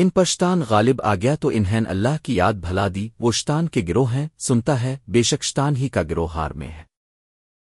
ان پشتان غالب آ گیا تو انہیں اللہ کی یاد بھلا دی، وہ شتان کے گروہ ہیں، سنتا ہے، بے شک شتان ہی کا گروہ ہار میں ہے۔